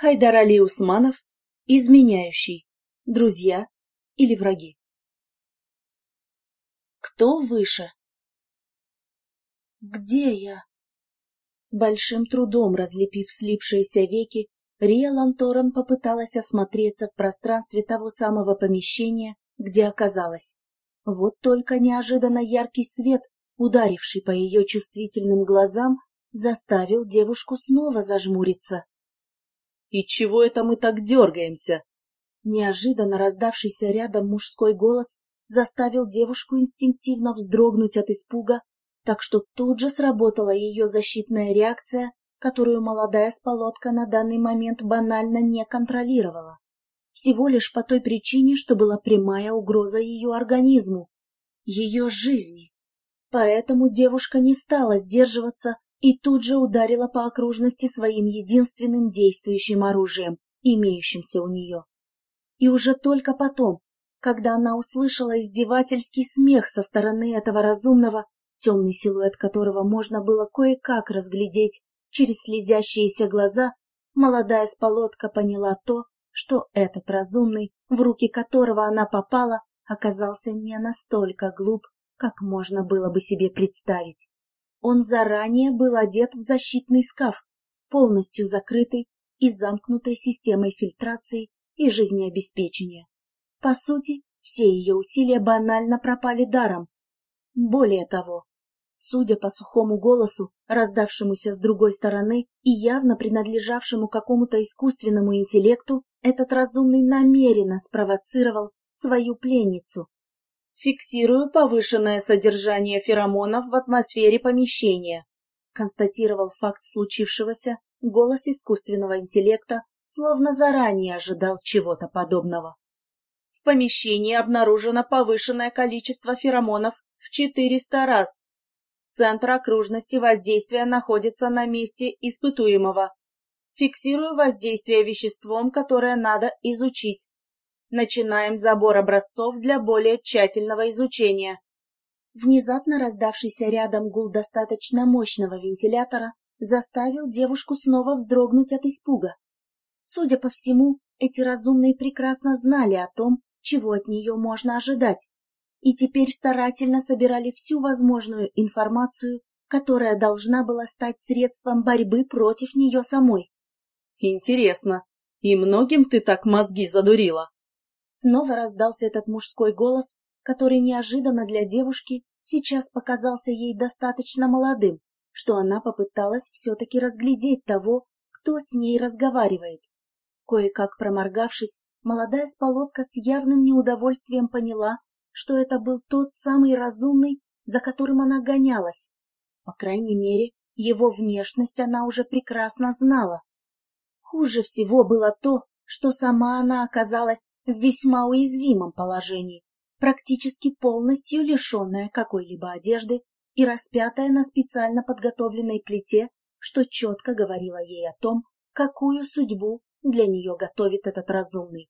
Хайдар Али Усманов, изменяющий, друзья или враги. Кто выше? Где я? С большим трудом разлепив слипшиеся веки, Рия Ланторан попыталась осмотреться в пространстве того самого помещения, где оказалась. Вот только неожиданно яркий свет, ударивший по ее чувствительным глазам, заставил девушку снова зажмуриться. «И чего это мы так дергаемся?» Неожиданно раздавшийся рядом мужской голос заставил девушку инстинктивно вздрогнуть от испуга, так что тут же сработала ее защитная реакция, которую молодая сполотка на данный момент банально не контролировала. Всего лишь по той причине, что была прямая угроза ее организму, ее жизни. Поэтому девушка не стала сдерживаться и тут же ударила по окружности своим единственным действующим оружием, имеющимся у нее. И уже только потом, когда она услышала издевательский смех со стороны этого разумного, темный силуэт которого можно было кое-как разглядеть через слезящиеся глаза, молодая сполотка поняла то, что этот разумный, в руки которого она попала, оказался не настолько глуп, как можно было бы себе представить. Он заранее был одет в защитный скаф, полностью закрытый и замкнутой системой фильтрации и жизнеобеспечения. По сути, все ее усилия банально пропали даром. Более того, судя по сухому голосу, раздавшемуся с другой стороны и явно принадлежавшему какому-то искусственному интеллекту, этот разумный намеренно спровоцировал свою пленницу, Фиксирую повышенное содержание феромонов в атмосфере помещения, констатировал факт случившегося голос искусственного интеллекта, словно заранее ожидал чего-то подобного. В помещении обнаружено повышенное количество феромонов в 400 раз. Центр окружности воздействия находится на месте испытуемого. Фиксирую воздействие веществом, которое надо изучить. Начинаем забор образцов для более тщательного изучения. Внезапно раздавшийся рядом гул достаточно мощного вентилятора заставил девушку снова вздрогнуть от испуга. Судя по всему, эти разумные прекрасно знали о том, чего от нее можно ожидать, и теперь старательно собирали всю возможную информацию, которая должна была стать средством борьбы против нее самой. «Интересно, и многим ты так мозги задурила?» Снова раздался этот мужской голос, который неожиданно для девушки сейчас показался ей достаточно молодым, что она попыталась все-таки разглядеть того, кто с ней разговаривает. Кое-как проморгавшись, молодая сполотка с явным неудовольствием поняла, что это был тот самый разумный, за которым она гонялась. По крайней мере, его внешность она уже прекрасно знала. Хуже всего было то, что сама она оказалась в весьма уязвимом положении, практически полностью лишенная какой-либо одежды и распятая на специально подготовленной плите, что четко говорило ей о том, какую судьбу для нее готовит этот разумный.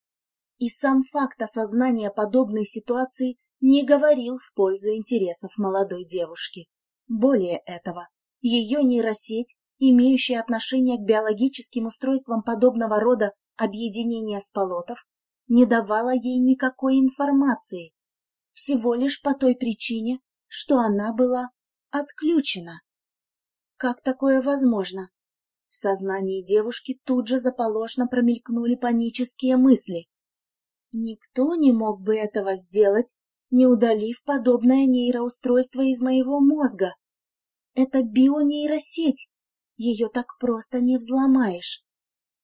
И сам факт осознания подобной ситуации не говорил в пользу интересов молодой девушки. Более этого, ее нейросеть, имеющая отношение к биологическим устройствам подобного рода, объединение сполотов не давало ей никакой информации, всего лишь по той причине, что она была отключена. Как такое возможно? В сознании девушки тут же заполошно промелькнули панические мысли. Никто не мог бы этого сделать, не удалив подобное нейроустройство из моего мозга. Это бионейросеть, ее так просто не взломаешь.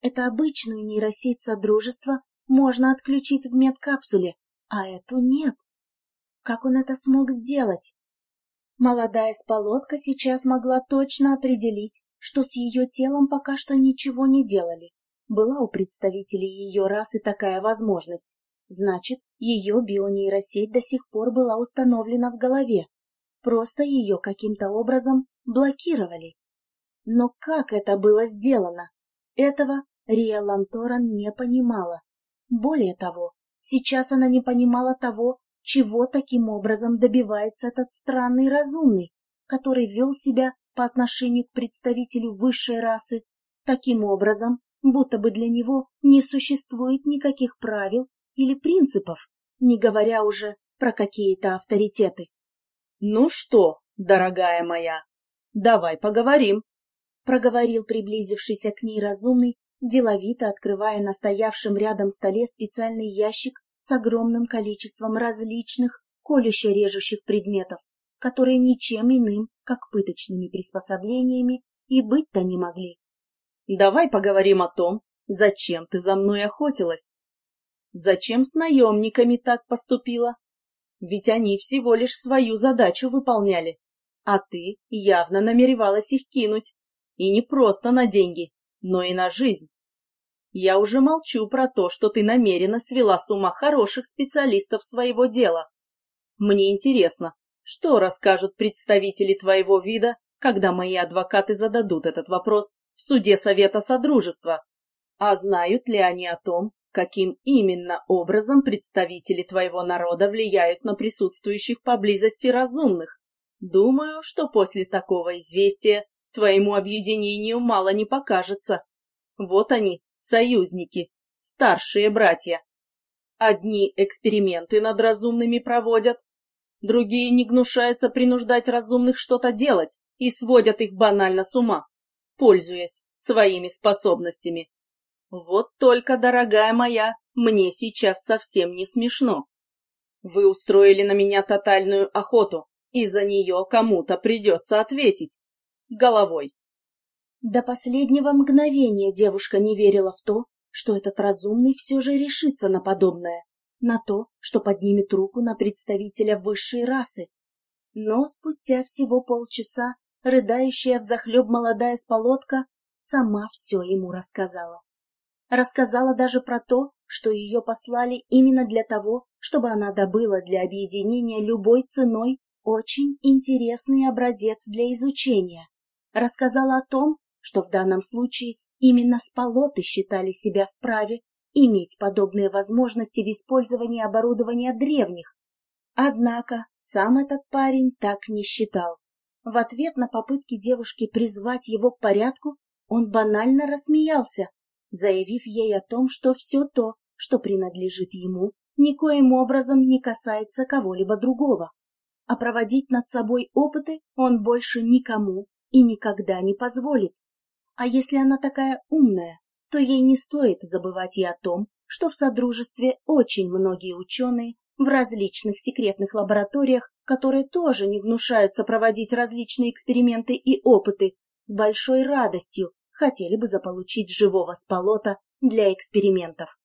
Это обычную нейросеть Содружества можно отключить в медкапсуле, а эту нет. Как он это смог сделать? Молодая сполотка сейчас могла точно определить, что с ее телом пока что ничего не делали. Была у представителей ее расы такая возможность. Значит, ее бионейросеть до сих пор была установлена в голове. Просто ее каким-то образом блокировали. Но как это было сделано? Этого Рия Ланторан не понимала. Более того, сейчас она не понимала того, чего таким образом добивается этот странный разумный, который вел себя по отношению к представителю высшей расы таким образом, будто бы для него не существует никаких правил или принципов, не говоря уже про какие-то авторитеты. «Ну что, дорогая моя, давай поговорим», — проговорил приблизившийся к ней разумный, деловито открывая на стоявшем рядом столе специальный ящик с огромным количеством различных колюще-режущих предметов, которые ничем иным, как пыточными приспособлениями, и быть-то не могли. «Давай поговорим о том, зачем ты за мной охотилась. Зачем с наемниками так поступила? Ведь они всего лишь свою задачу выполняли, а ты явно намеревалась их кинуть. И не просто на деньги, но и на жизнь. Я уже молчу про то, что ты намеренно свела с ума хороших специалистов своего дела. Мне интересно, что расскажут представители твоего вида, когда мои адвокаты зададут этот вопрос в суде Совета Содружества? А знают ли они о том, каким именно образом представители твоего народа влияют на присутствующих поблизости разумных. Думаю, что после такого известия твоему объединению мало не покажется. Вот они, союзники, старшие братья. Одни эксперименты над разумными проводят, другие не гнушаются принуждать разумных что-то делать и сводят их банально с ума, пользуясь своими способностями. Вот только, дорогая моя, мне сейчас совсем не смешно. Вы устроили на меня тотальную охоту, и за нее кому-то придется ответить. Головой. До последнего мгновения девушка не верила в то, что этот разумный все же решится на подобное, на то, что поднимет руку на представителя высшей расы. Но спустя всего полчаса рыдающая взахлеб молодая сполотка сама все ему рассказала. Рассказала даже про то, что ее послали именно для того, чтобы она добыла для объединения любой ценой очень интересный образец для изучения. Рассказала о том, что в данном случае именно сполоты считали себя вправе иметь подобные возможности в использовании оборудования древних. Однако сам этот парень так не считал. В ответ на попытки девушки призвать его к порядку, он банально рассмеялся, заявив ей о том, что все то, что принадлежит ему, никоим образом не касается кого-либо другого, а проводить над собой опыты он больше никому и никогда не позволит. А если она такая умная, то ей не стоит забывать и о том, что в Содружестве очень многие ученые в различных секретных лабораториях, которые тоже не гнушаются проводить различные эксперименты и опыты, с большой радостью хотели бы заполучить живого сполота для экспериментов.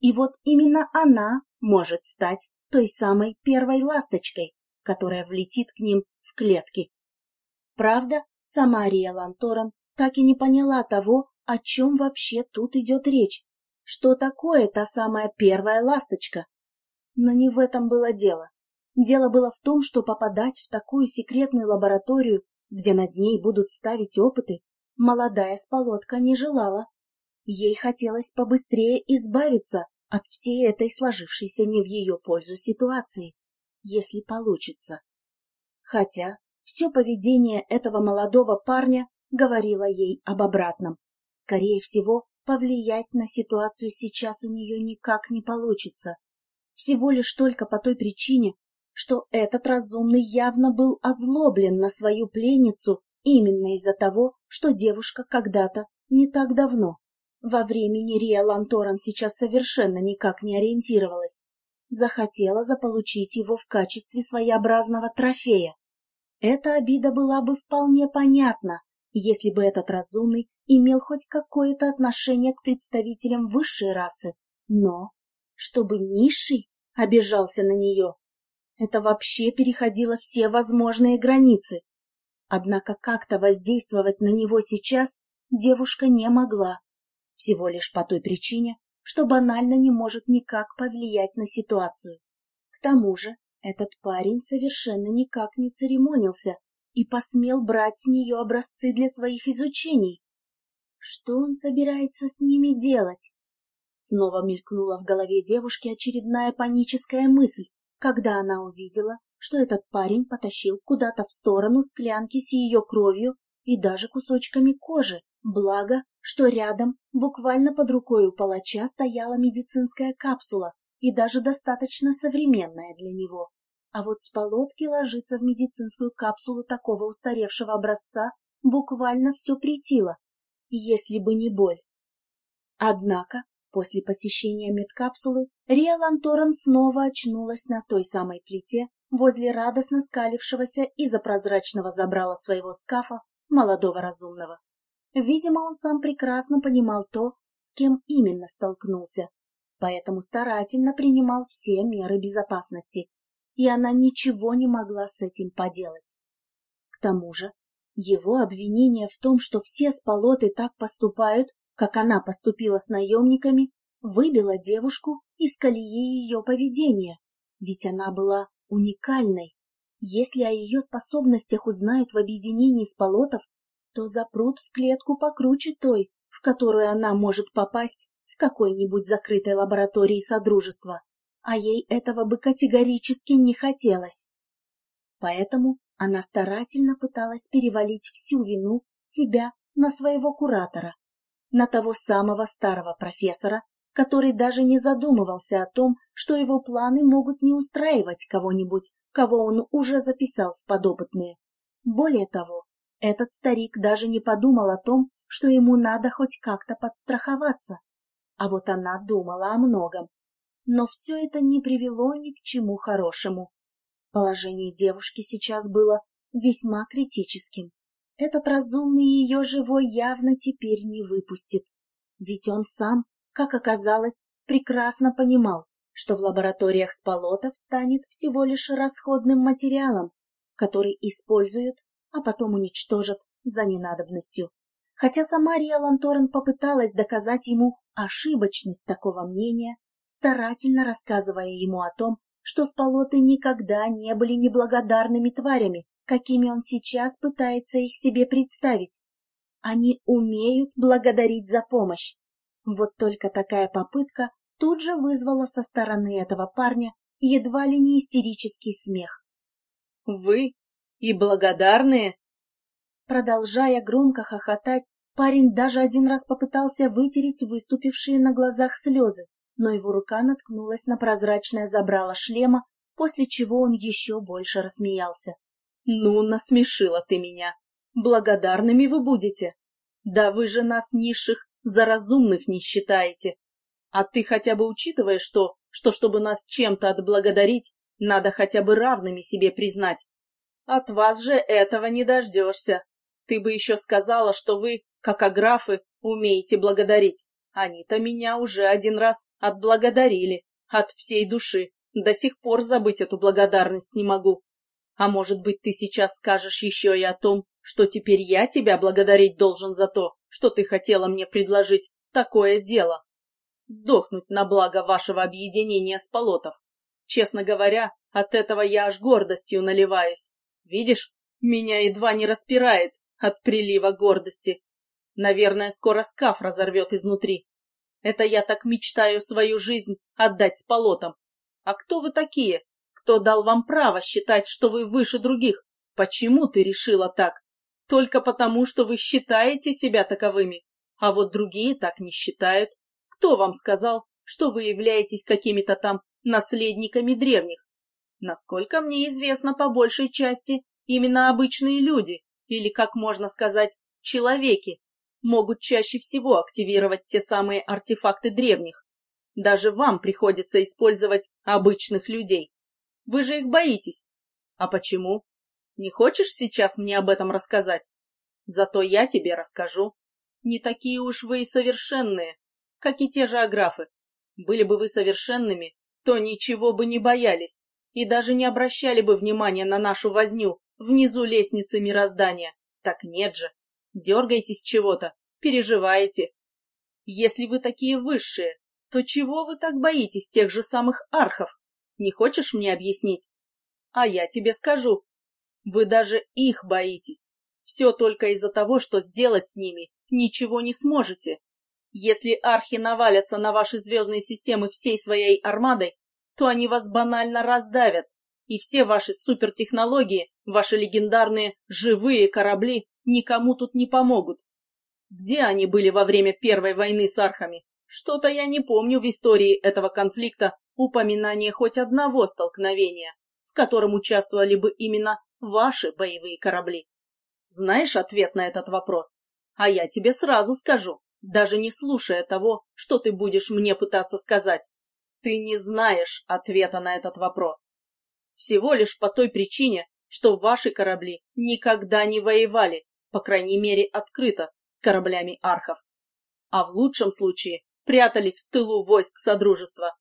И вот именно она может стать той самой первой ласточкой, которая влетит к ним в клетки. Правда, сама Ария Ланторан так и не поняла того, о чем вообще тут идет речь, что такое та самая первая ласточка. Но не в этом было дело. Дело было в том, что попадать в такую секретную лабораторию, где над ней будут ставить опыты, молодая сполотка не желала. Ей хотелось побыстрее избавиться от всей этой сложившейся не в ее пользу ситуации, если получится. Хотя все поведение этого молодого парня говорило ей об обратном. Скорее всего, повлиять на ситуацию сейчас у нее никак не получится. Всего лишь только по той причине, что этот разумный явно был озлоблен на свою пленницу Именно из-за того, что девушка когда-то, не так давно, во времени Риа Ланторан сейчас совершенно никак не ориентировалась, захотела заполучить его в качестве своеобразного трофея. Эта обида была бы вполне понятна, если бы этот разумный имел хоть какое-то отношение к представителям высшей расы, но чтобы низший обижался на нее, это вообще переходило все возможные границы. Однако как-то воздействовать на него сейчас девушка не могла, всего лишь по той причине, что банально не может никак повлиять на ситуацию. К тому же этот парень совершенно никак не церемонился и посмел брать с нее образцы для своих изучений. Что он собирается с ними делать? Снова мелькнула в голове девушки очередная паническая мысль, когда она увидела, что этот парень потащил куда-то в сторону склянки с ее кровью и даже кусочками кожи, благо что рядом, буквально под рукой у палача, стояла медицинская капсула, и даже достаточно современная для него. А вот с полотки ложиться в медицинскую капсулу такого устаревшего образца буквально все притило, если бы не боль. Однако, после посещения медкапсулы, Риа Ланторан снова очнулась на той самой плите возле радостно скалившегося из-за прозрачного забрала своего скафа молодого разумного. Видимо, он сам прекрасно понимал то, с кем именно столкнулся, поэтому старательно принимал все меры безопасности, и она ничего не могла с этим поделать. К тому же, его обвинение в том, что все сполоты так поступают, как она поступила с наемниками, выбило девушку из колеи ее поведения, ведь она была уникальной. Если о ее способностях узнают в объединении сполотов, то запрут в клетку покруче той, в которую она может попасть какой-нибудь закрытой лаборатории Содружества, а ей этого бы категорически не хотелось. Поэтому она старательно пыталась перевалить всю вину себя на своего куратора, на того самого старого профессора, который даже не задумывался о том, что его планы могут не устраивать кого-нибудь, кого он уже записал в подопытные. Более того, этот старик даже не подумал о том, что ему надо хоть как-то подстраховаться. А вот она думала о многом. Но все это не привело ни к чему хорошему. Положение девушки сейчас было весьма критическим. Этот разумный ее живой явно теперь не выпустит. Ведь он сам, как оказалось, прекрасно понимал, что в лабораториях сполотов станет всего лишь расходным материалом, который используют, а потом уничтожат за ненадобностью хотя сама Риа Ланторен попыталась доказать ему ошибочность такого мнения, старательно рассказывая ему о том, что сполоты никогда не были неблагодарными тварями, какими он сейчас пытается их себе представить. Они умеют благодарить за помощь. Вот только такая попытка тут же вызвала со стороны этого парня едва ли не истерический смех. «Вы? И благодарные?» Продолжая громко хохотать, парень даже один раз попытался вытереть выступившие на глазах слезы, но его рука наткнулась на прозрачное забрало шлема, после чего он еще больше рассмеялся. «Ну, насмешила ты меня! Благодарными вы будете! Да вы же нас низших за разумных не считаете! А ты хотя бы учитываешь что, что чтобы нас чем-то отблагодарить, надо хотя бы равными себе признать. От вас же этого не дождешься. Ты бы еще сказала, что вы, как аграфы, умеете благодарить. Они-то меня уже один раз отблагодарили. От всей души. До сих пор забыть эту благодарность не могу. А может быть, ты сейчас скажешь еще и о том, что теперь я тебя благодарить должен за то, что ты хотела мне предложить такое дело. Сдохнуть на благо вашего объединения с полотов. Честно говоря, от этого я аж гордостью наливаюсь. Видишь, меня едва не распирает от прилива гордости. Наверное, скоро скаф разорвет изнутри. Это я так мечтаю свою жизнь отдать с полотом. А кто вы такие? Кто дал вам право считать, что вы выше других? Почему ты решила так? Только потому, что вы считаете себя таковыми. А вот другие так не считают. Кто вам сказал, что вы являетесь какими-то там наследниками древних? Насколько мне известно, по большей части, именно обычные люди, или, как можно сказать, человеки, могут чаще всего активировать те самые артефакты древних. Даже вам приходится использовать обычных людей. Вы же их боитесь. А почему? Не хочешь сейчас мне об этом рассказать? Зато я тебе расскажу. Не такие уж вы и совершенные, как и те же аграфы. Были бы вы совершенными, то ничего бы не боялись и даже не обращали бы внимания на нашу возню внизу лестницы мироздания. Так нет же. Дергаетесь чего-то, переживаете. Если вы такие высшие, то чего вы так боитесь тех же самых архов? Не хочешь мне объяснить? А я тебе скажу. Вы даже их боитесь. Все только из-за того, что сделать с ними ничего не сможете. Если архи навалятся на ваши звездные системы всей своей армадой, то они вас банально раздавят, и все ваши супертехнологии, ваши легендарные живые корабли никому тут не помогут. Где они были во время первой войны с архами? Что-то я не помню в истории этого конфликта упоминания хоть одного столкновения, в котором участвовали бы именно ваши боевые корабли. Знаешь ответ на этот вопрос? А я тебе сразу скажу, даже не слушая того, что ты будешь мне пытаться сказать. Ты не знаешь ответа на этот вопрос. Всего лишь по той причине, что ваши корабли никогда не воевали, по крайней мере открыто, с кораблями архов. А в лучшем случае прятались в тылу войск Содружества.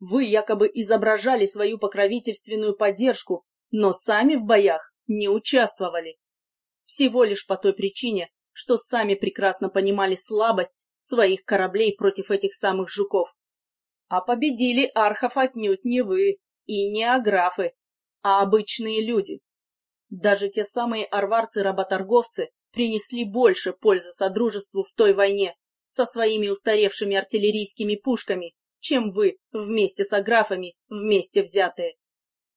Вы якобы изображали свою покровительственную поддержку, но сами в боях не участвовали. Всего лишь по той причине, что сами прекрасно понимали слабость своих кораблей против этих самых жуков. А победили архов отнюдь не вы и не аграфы, а обычные люди. Даже те самые арварцы-работорговцы принесли больше пользы Содружеству в той войне со своими устаревшими артиллерийскими пушками, чем вы вместе с аграфами вместе взятые.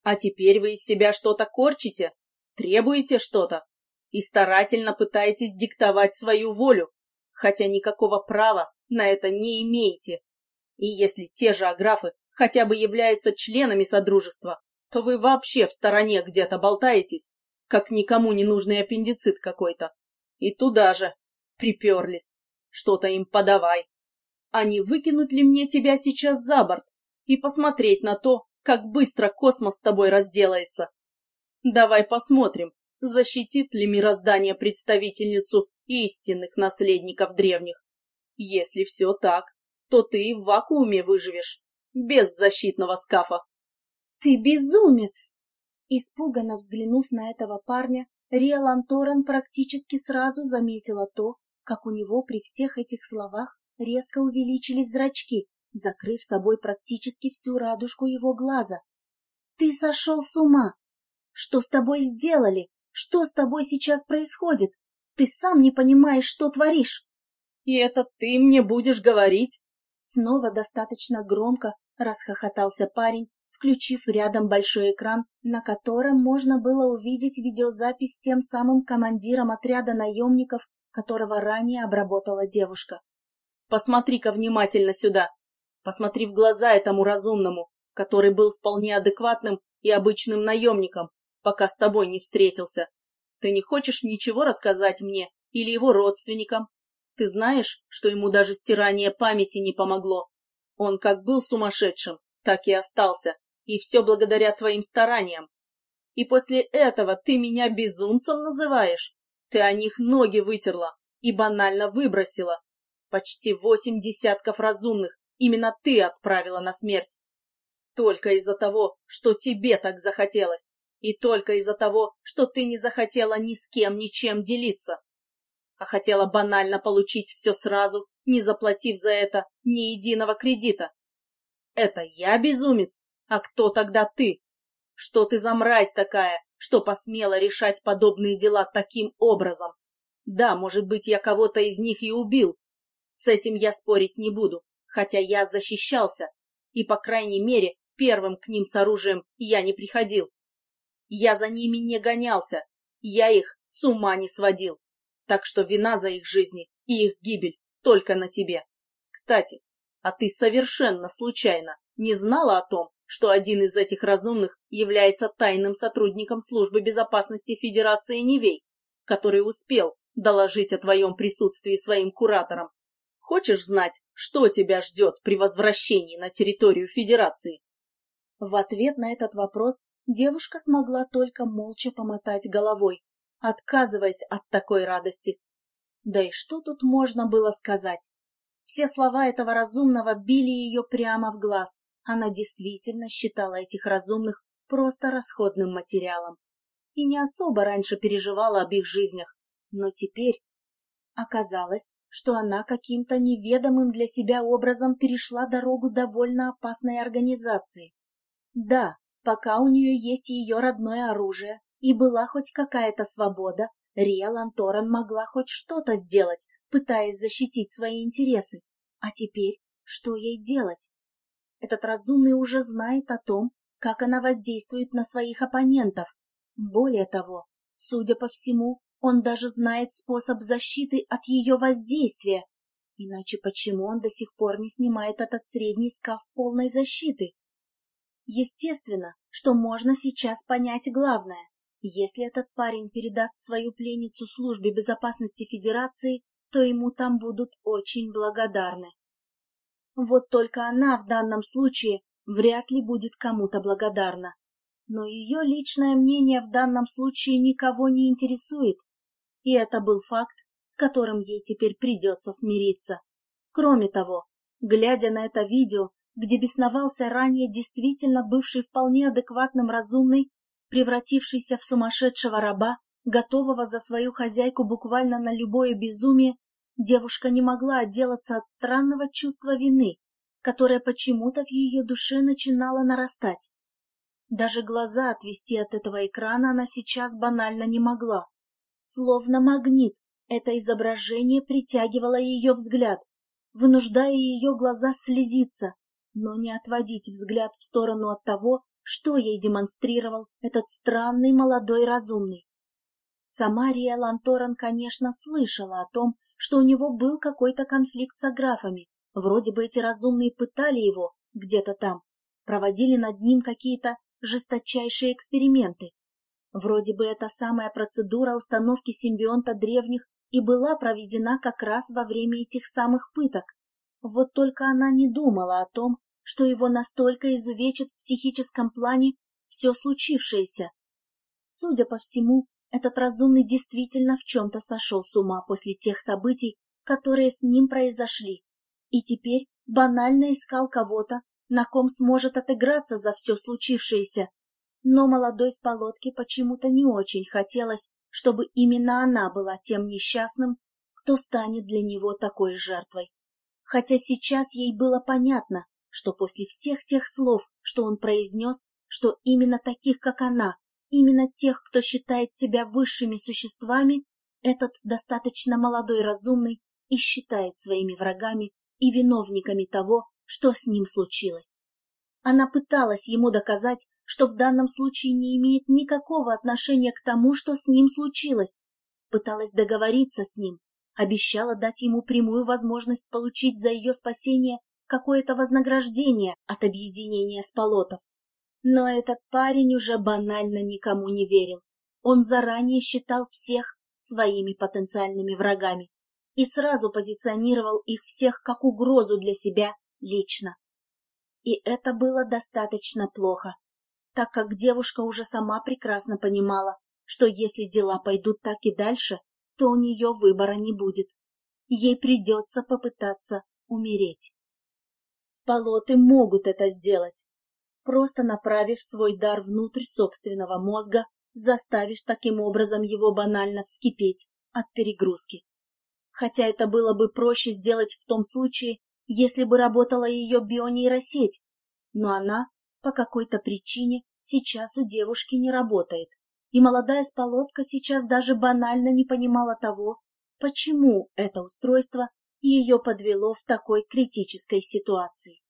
А теперь вы из себя что-то корчите, требуете что-то, и старательно пытаетесь диктовать свою волю, хотя никакого права на это не имеете. И если те же аграфы хотя бы являются членами Содружества, то вы вообще в стороне где-то болтаетесь, как никому не нужный аппендицит какой-то. И туда же приперлись. Что-то им подавай. А не выкинуть ли мне тебя сейчас за борт и посмотреть на то, как быстро космос с тобой разделается? Давай посмотрим, защитит ли мироздание представительницу истинных наследников древних. Если все так, то ты в вакууме выживешь, без защитного скафа. Ты безумец! Испуганно взглянув на этого парня, Риэлан Торрен практически сразу заметила то, как у него при всех этих словах резко увеличились зрачки, закрыв собой практически всю радужку его глаза. «Ты сошел с ума! Что с тобой сделали? Что с тобой сейчас происходит? Ты сам не понимаешь, что творишь. И это ты мне будешь говорить? Снова достаточно громко расхохотался парень, включив рядом большой экран, на котором можно было увидеть видеозапись с тем самым командиром отряда наемников, которого ранее обработала девушка. Посмотри-ка внимательно сюда. Посмотри в глаза этому разумному, который был вполне адекватным и обычным наемником, пока с тобой не встретился. Ты не хочешь ничего рассказать мне или его родственникам? Ты знаешь, что ему даже стирание памяти не помогло. Он как был сумасшедшим, так и остался, и все благодаря твоим стараниям. И после этого ты меня безумцем называешь? Ты о них ноги вытерла и банально выбросила. Почти восемь десятков разумных именно ты отправила на смерть. Только из-за того, что тебе так захотелось. И только из-за того, что ты не захотела ни с кем ничем делиться, а хотела банально получить все сразу, не заплатив за это ни единого кредита. Это я безумец? А кто тогда ты? Что ты за мразь такая, что посмела решать подобные дела таким образом? Да, может быть, я кого-то из них и убил. С этим я спорить не буду, хотя я защищался, и, по крайней мере, первым к ним с оружием я не приходил. Я за ними не гонялся, я их с ума не сводил. Так что вина за их жизни и их гибель только на тебе. Кстати, а ты совершенно случайно не знала о том, что один из этих разумных является тайным сотрудником службы безопасности Федерации Невей, который успел доложить о твоем присутствии своим кураторам. Хочешь знать, что тебя ждет при возвращении на территорию Федерации? В ответ на этот вопрос девушка смогла только молча помотать головой, отказываясь от такой радости. Да и что тут можно было сказать? Все слова этого разумного били ее прямо в глаз. Она действительно считала этих разумных просто расходным материалом. И не особо раньше переживала об их жизнях. Но теперь оказалось, что она каким-то неведомым для себя образом перешла дорогу довольно опасной организации. Да, Пока у нее есть ее родное оружие и была хоть какая-то свобода, Риа Ланторан могла хоть что-то сделать, пытаясь защитить свои интересы. А теперь что ей делать? Этот разумный уже знает о том, как она воздействует на своих оппонентов. Более того, судя по всему, Он даже знает способ защиты от ее воздействия. Иначе почему он до сих пор не снимает этот средний скаф полной защиты? Естественно, что можно сейчас понять главное. Если этот парень передаст свою пленницу службе безопасности Федерации, то ему там будут очень благодарны. Вот только она в данном случае вряд ли будет кому-то благодарна. Но ее личное мнение в данном случае никого не интересует, и это был факт, с которым ей теперь придется смириться. Кроме того, глядя на это видео, где бесновался ранее действительно бывший вполне адекватным разумный, превратившийся в сумасшедшего раба, готового за свою хозяйку буквально на любое безумие, Девушка не могла отделаться от странного чувства вины, которое почему-то в ее душе начинало нарастать. Даже глаза отвести от этого экрана она сейчас банально не могла. Словно магнит, это изображение притягивало ее взгляд, вынуждая ее глаза слезиться, но не отводить взгляд в сторону от того, что ей демонстрировал этот странный молодой разумный. Сама Рия Ланторан, конечно, слышала о том, что у него был какой-то конфликт с аграфами. Вроде бы эти разумные пытали его где-то там, проводили над ним какие-то жесточайшие эксперименты. Вроде бы эта самая процедура установки симбионта древних и была проведена как раз во время этих самых пыток. Вот только она не думала о том, что его настолько изувечит в психическом плане все случившееся. Судя по всему, этот разумный действительно в чем-то сошел с ума после тех событий, которые с ним произошли, и теперь банально искал кого-то, на ком сможет отыграться за все случившееся. Но молодой с почему-то не очень хотелось, чтобы именно она была тем несчастным, кто станет для него такой жертвой. Хотя сейчас ей было понятно, что после всех тех слов, что он произнес, что именно таких, как она, Именно тех, кто считает себя высшими существами, этот достаточно молодой разумный и считает своими врагами и виновниками того, что с ним случилось. Она пыталась ему доказать, что в данном случае не имеет никакого отношения к тому, что с ним случилось. Пыталась договориться с ним, обещала дать ему прямую возможность получить за ее спасение какое-то вознаграждение от объединения с полотов. Но этот парень уже банально никому не верил. Он заранее считал всех своими потенциальными врагами и сразу позиционировал их всех как угрозу для себя лично. И это было достаточно плохо, так как девушка уже сама прекрасно понимала, что если дела пойдут так и дальше, то у нее выбора не будет. Ей придется попытаться умереть. Сполоты могут это сделать, просто направив свой дар внутрь собственного мозга, заставив таким образом его банально вскипеть от перегрузки. Хотя это было бы проще сделать в том случае, если бы работала ее бионейросеть, но она по какой-то причине сейчас у девушки не работает, и молодая сполотка сейчас даже банально не понимала того, почему это устройство ее подвело в такой критической ситуации.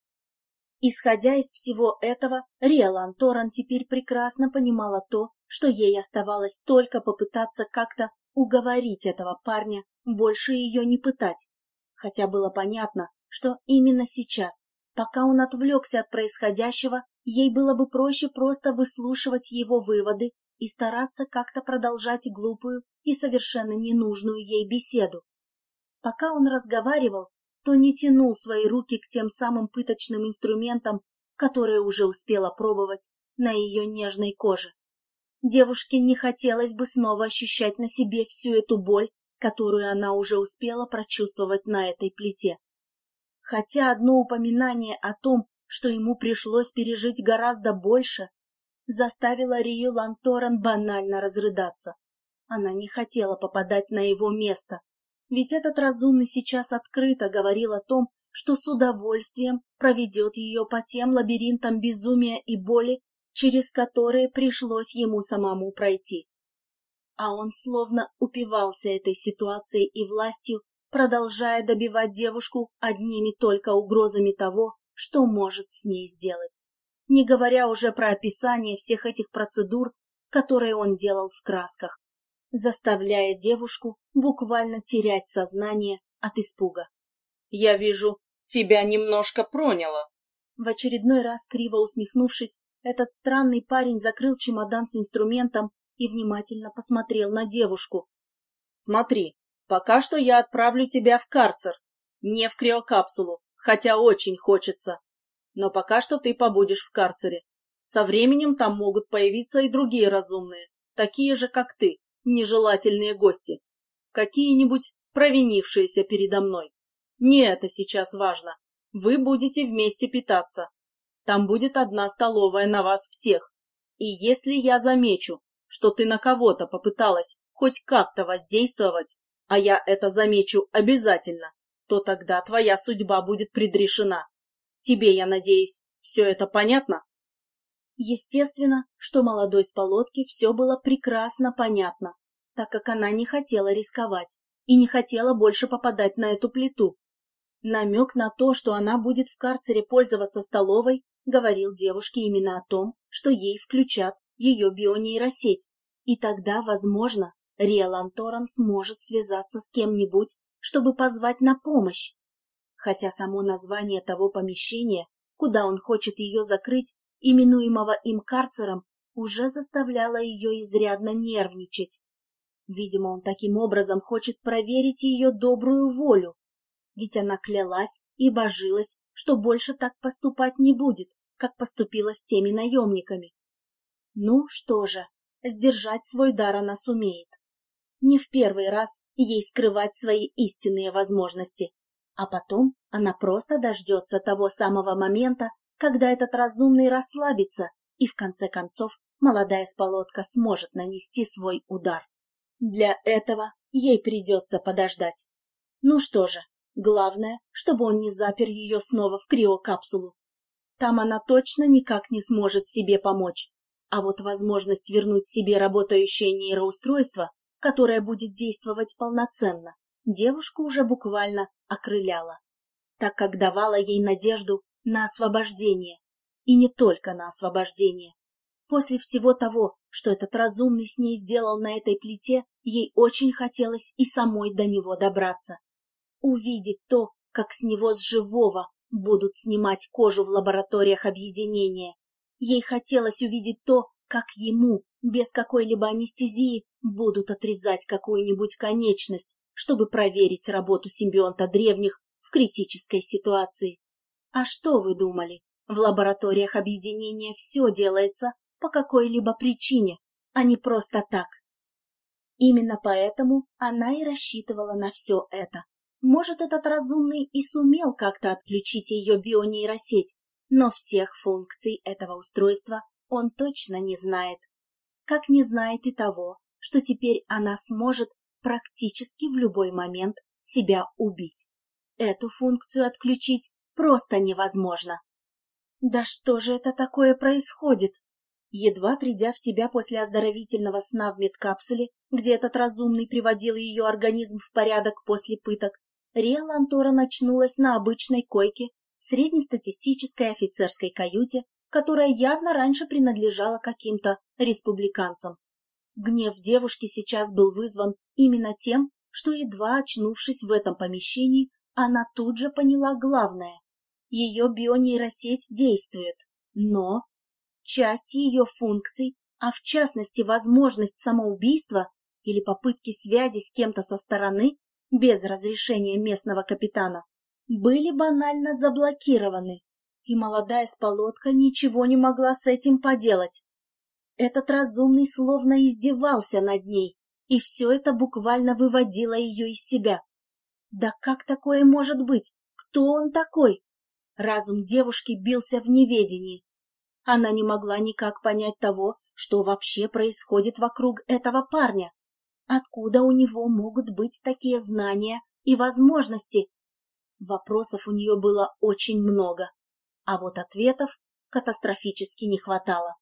Исходя из всего этого, Риалан Торан теперь прекрасно понимала то, что ей оставалось только попытаться как-то уговорить этого парня больше ее не пытать. Хотя было понятно, что именно сейчас, пока он отвлекся от происходящего, ей было бы проще просто выслушивать его выводы и стараться как-то продолжать глупую и совершенно ненужную ей беседу. Пока он разговаривал, то не тянул свои руки к тем самым пыточным инструментам, которые уже успела пробовать на ее нежной коже. Девушке не хотелось бы снова ощущать на себе всю эту боль, которую она уже успела прочувствовать на этой плите. Хотя одно упоминание о том, что ему пришлось пережить гораздо больше, заставило Рию Ланторан банально разрыдаться. Она не хотела попадать на его место, ведь этот разумный сейчас открыто говорил о том, что с удовольствием проведет ее по тем лабиринтам безумия и боли, через которые пришлось ему самому пройти. А он словно упивался этой ситуацией и властью, продолжая добивать девушку одними только угрозами того, что может с ней сделать, не говоря уже про описание всех этих процедур, которые он делал в красках. Заставляя девушку буквально терять сознание от испуга. «Я вижу, тебя немножко проняло». В очередной раз, криво усмехнувшись, этот странный парень закрыл чемодан с инструментом и внимательно посмотрел на девушку. «Смотри, пока что я отправлю тебя в карцер, не в криокапсулу, хотя очень хочется. Но пока что ты побудешь в карцере. Со временем там могут появиться и другие разумные, такие же, как ты, нежелательные гости. Какие-нибудь провинившиеся передо мной. Не это сейчас важно. Вы будете вместе питаться. Там будет одна столовая на вас всех. И если я замечу, что ты на кого-то попыталась хоть как-то воздействовать, а я это замечу обязательно, то тогда твоя судьба будет предрешена. Тебе, я надеюсь, все это понятно? Естественно, что молодой с полотки все было прекрасно понятно, так как она не хотела рисковать и не хотела больше попадать на эту плиту. Намек на то, что она будет в карцере пользоваться столовой, говорил девушке именно о том, что ей включат ее бионейросеть, и тогда, возможно, Риалан Торрен сможет связаться с кем-нибудь, чтобы позвать на помощь. Хотя само название того помещения, куда он хочет ее закрыть, именуемого им карцером, уже заставляло ее изрядно нервничать. Видимо, он таким образом хочет проверить ее добрую волю. Ведь она клялась и божилась, что больше так поступать не будет, как поступила с теми наемниками. Ну что же, сдержать свой дар она сумеет. Не в первый раз ей скрывать свои истинные возможности, а потом она просто дождется того самого момента, когда этот разумный расслабится, и в конце концов молодая сполотка сможет нанести свой удар. Для этого ей придется подождать. Ну что же, главное, чтобы он не запер ее снова в криокапсулу. Там она точно никак не сможет себе помочь. А вот возможность вернуть себе работающее нейроустройство, которое будет действовать полноценно, девушку уже буквально окрыляла, так как давала ей надежду на освобождение. И не только на освобождение. После всего того, что этот разумный с ней сделал на этой плите, ей очень хотелось и самой до него добраться. Увидеть то, как с него с живого будут снимать кожу в лабораториях объединения. Ей хотелось увидеть то, как ему, без какой-либо анестезии, будут отрезать какую-нибудь конечность, чтобы проверить работу симбионта древних в критической ситуации. А что вы думали? В лабораториях объединения все делается по какой-либо причине, а не просто так. Именно поэтому она и рассчитывала на все это. Может, этот разумный и сумел как-то отключить ее бионейросеть, но всех функций этого устройства он точно не знает. Как не знает и того, что теперь она сможет практически в любой момент себя убить. Эту функцию отключить просто невозможно. Да что же это такое происходит? Едва придя в себя после оздоровительного сна в медкапсуле, где этот разумный приводил ее организм в порядок после пыток, Риа Лантора начнулась на обычной койке в среднестатистической офицерской каюте, которая явно раньше принадлежала каким-то республиканцам. Гнев девушки сейчас был вызван именно тем, что, едва очнувшись в этом помещении, она тут же поняла главное. Ее бионейросеть действует, но часть ее функций, а в частности возможность самоубийства или попытки связи с кем-то со стороны, без разрешения местного капитана, были банально заблокированы, и молодая сполотка ничего не могла с этим поделать. Этот разумный словно издевался над ней, и все это буквально выводило ее из себя. Да как такое может быть? Кто он такой? Разум девушки бился в неведении. Она не могла никак понять того, что вообще происходит вокруг этого парня. Откуда у него могут быть такие знания и возможности? Вопросов у нее было очень много, а вот ответов катастрофически не хватало.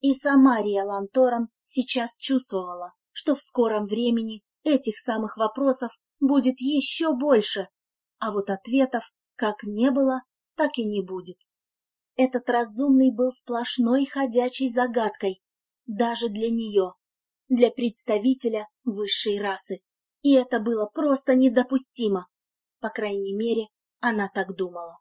И сама Риа Ланторан сейчас чувствовала, что в скором времени этих самых вопросов будет еще больше, а вот ответов как не было, так и не будет. Этот разумный был сплошной ходячей загадкой, даже для нее. для представителя высшей расы. И это было просто недопустимо. По крайней мере, она так думала.